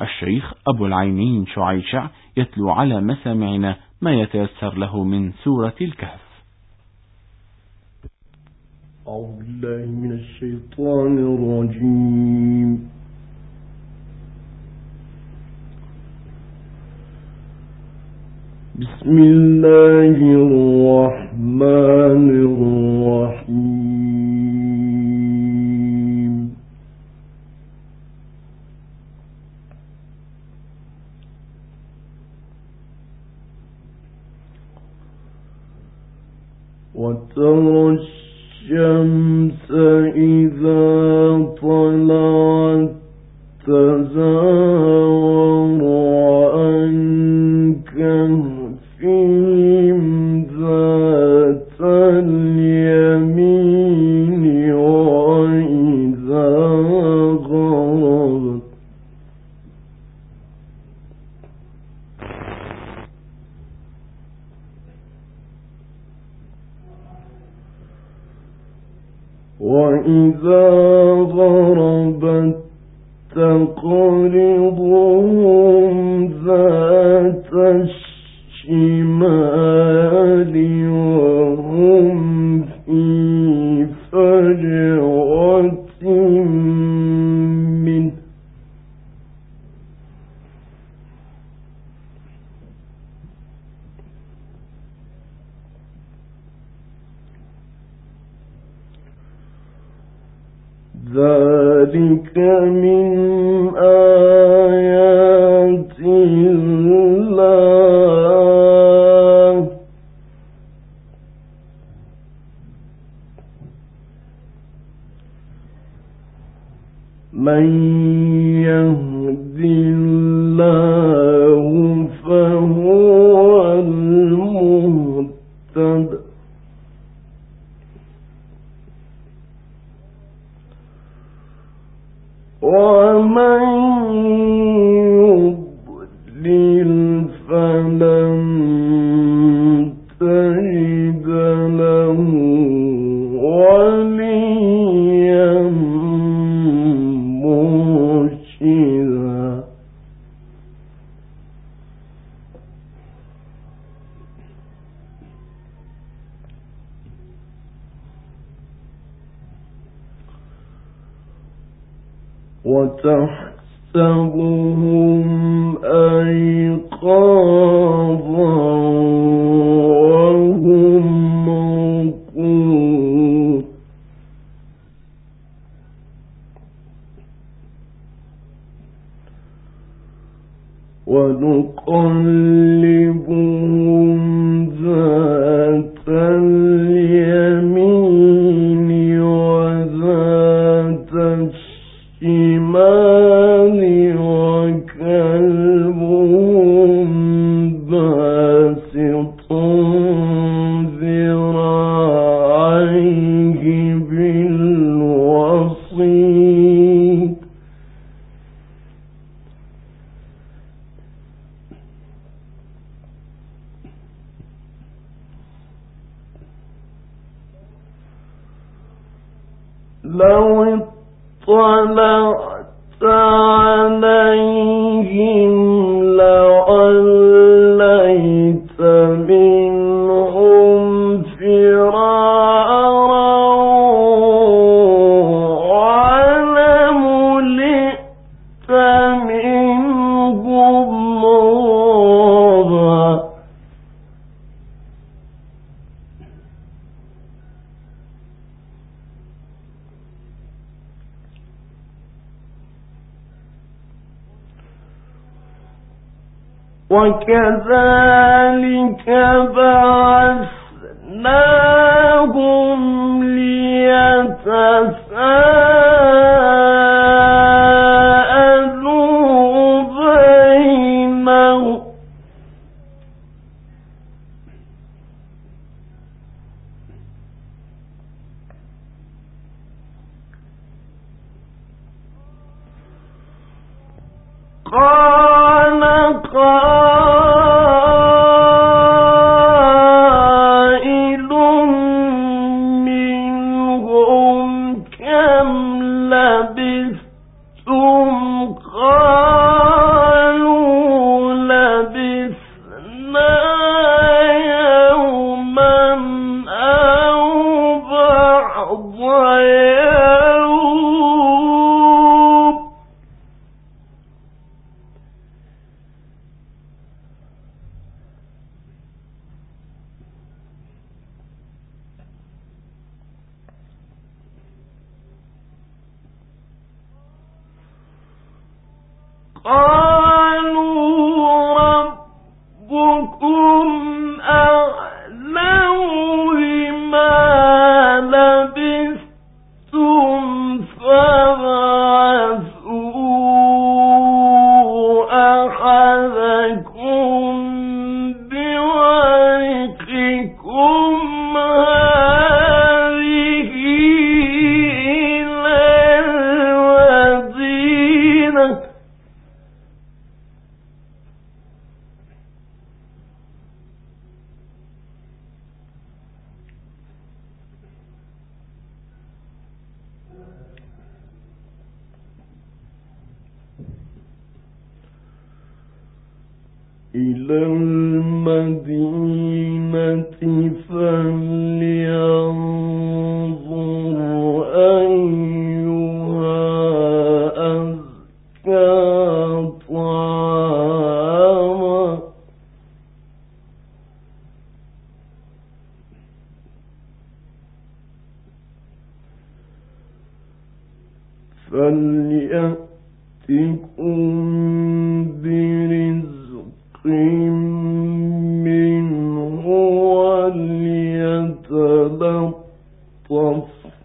الشيخ أبو العينين شعيشع يتلو على مسامعنا ما يتيسر له من سورة الكهف. أعوذ بالله من الشيطان الرجيم. بسم الله الرحمن الرحيم. تزاور عن كهفهم ذات وإذا غربت تقرضهم من ونقلبهم وكذلك بعثناهم لبثتم قالوا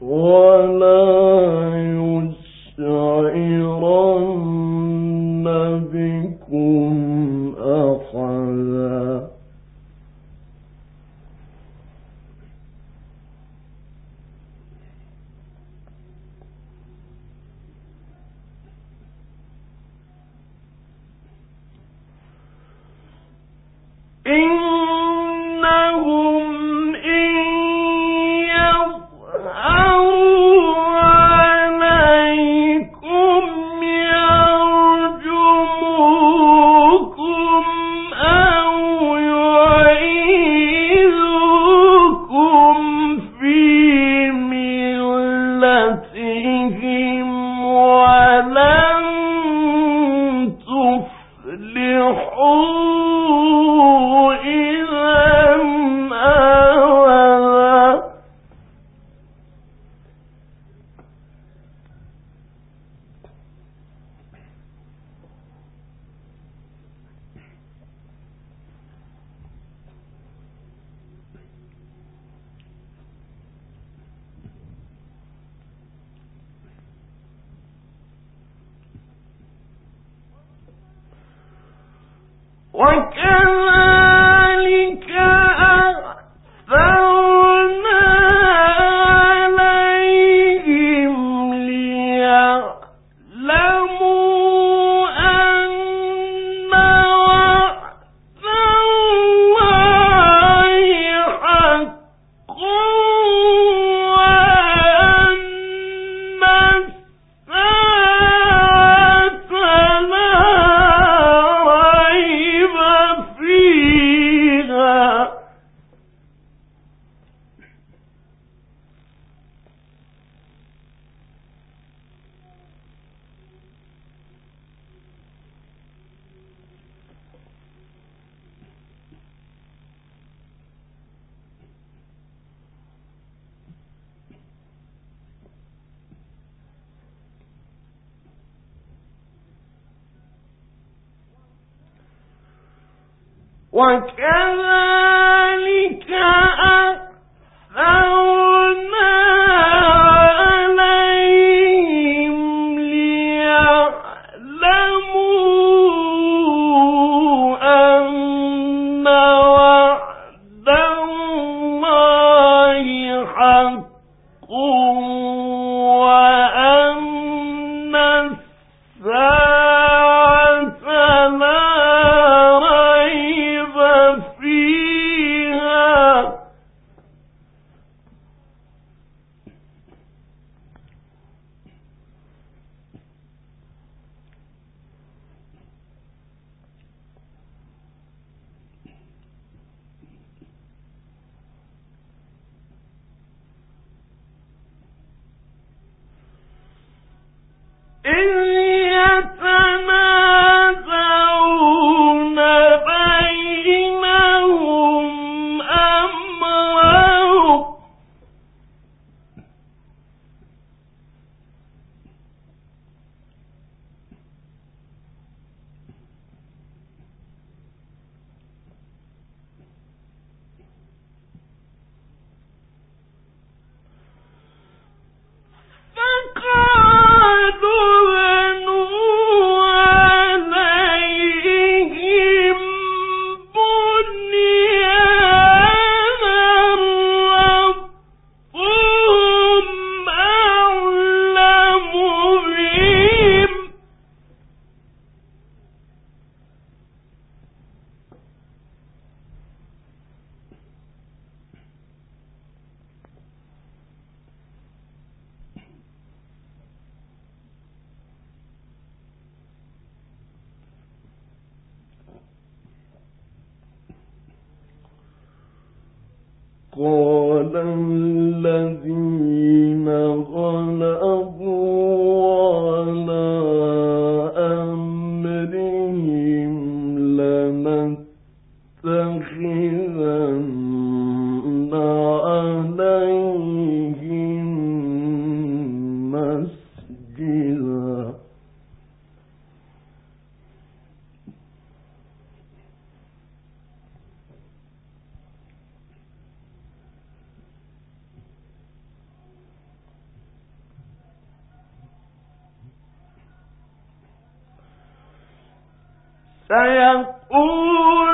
我们 وكذلك وكذلك أن in سيقولون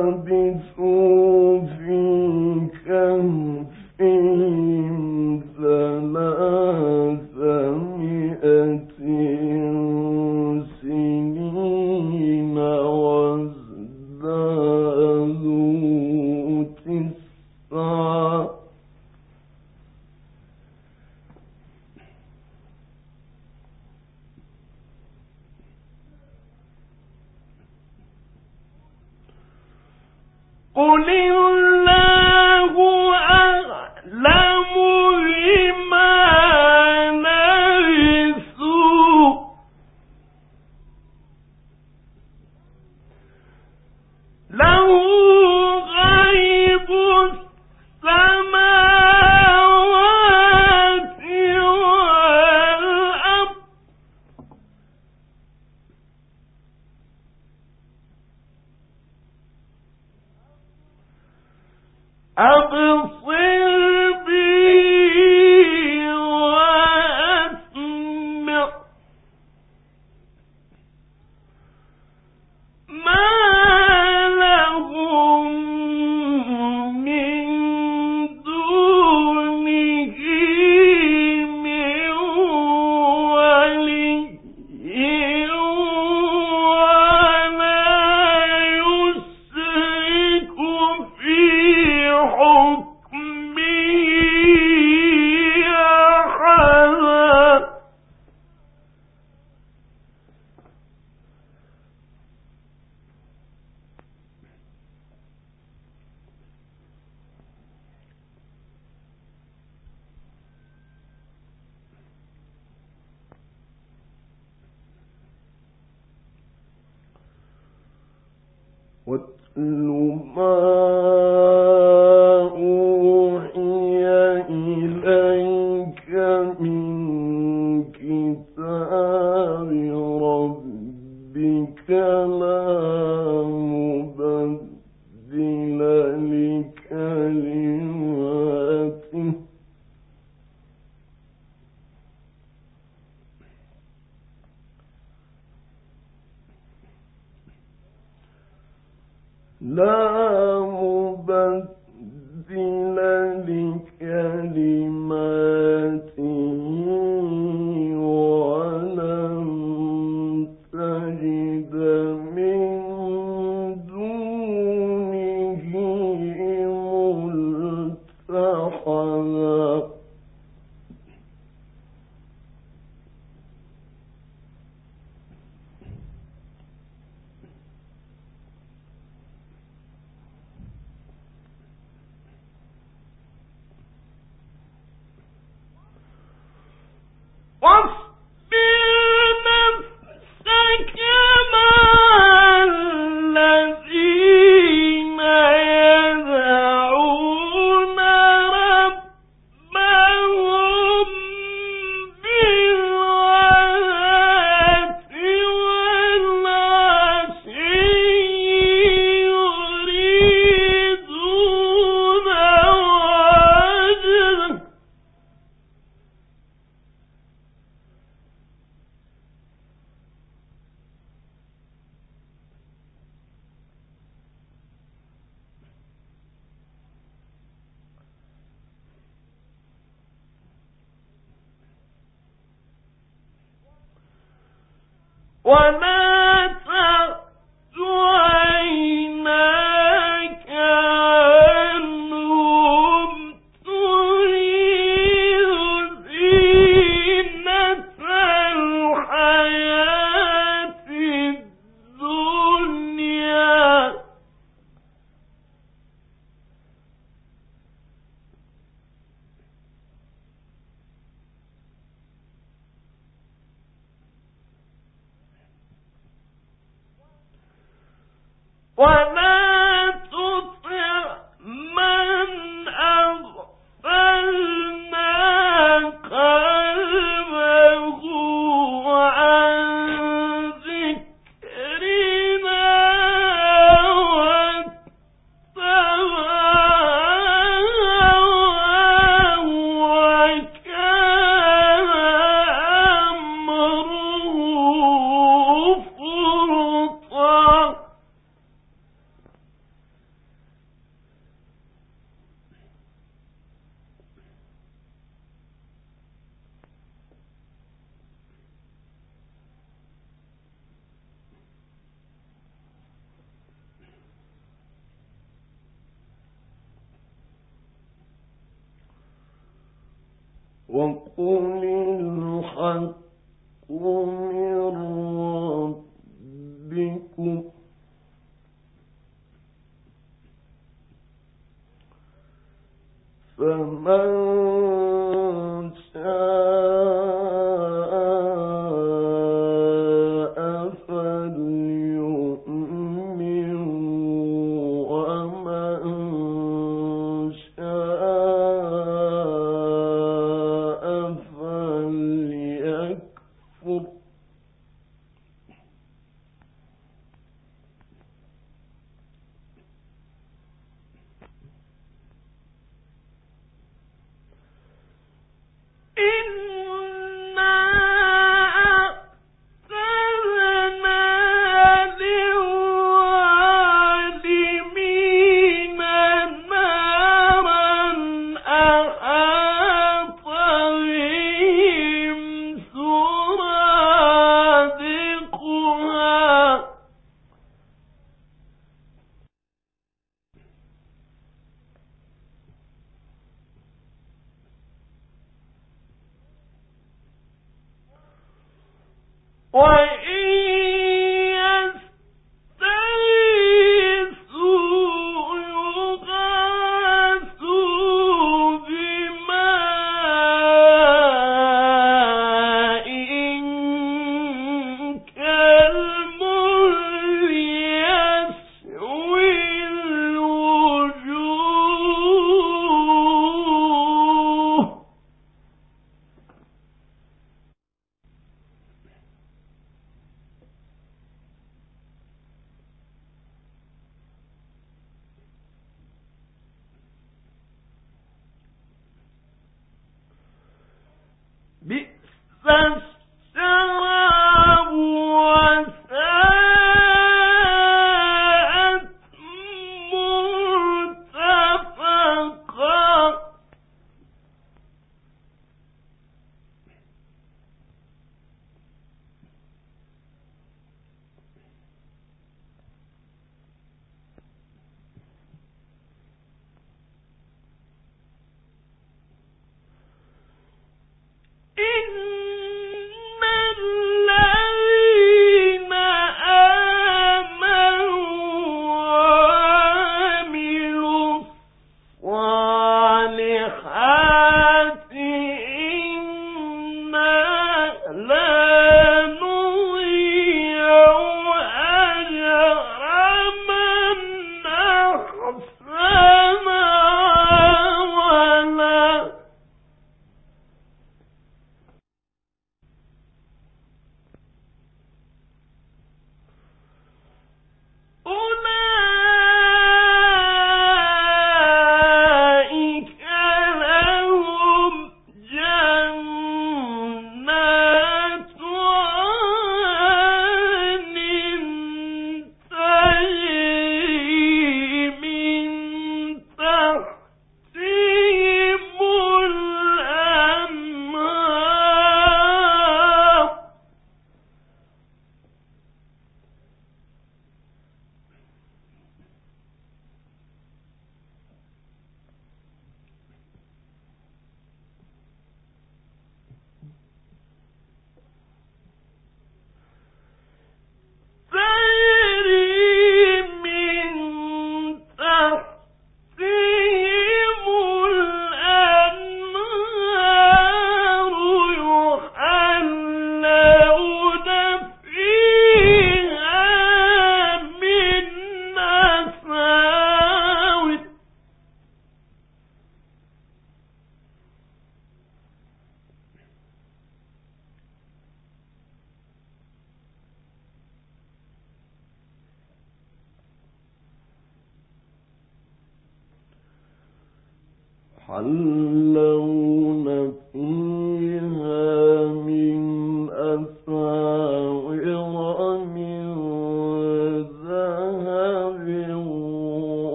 ولبثوا واتل ما ولا فمن شاء Why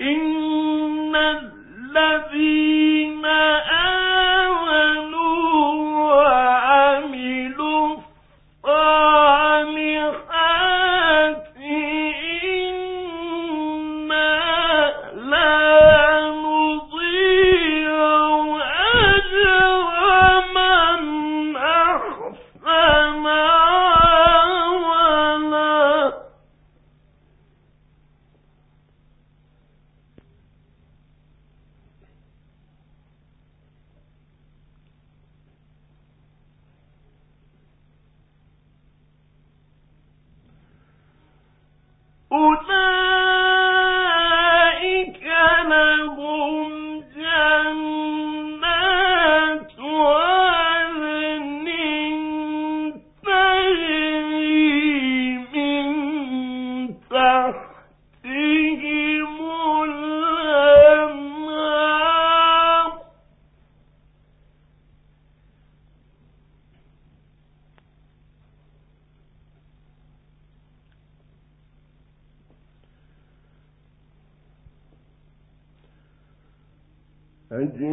إن تجري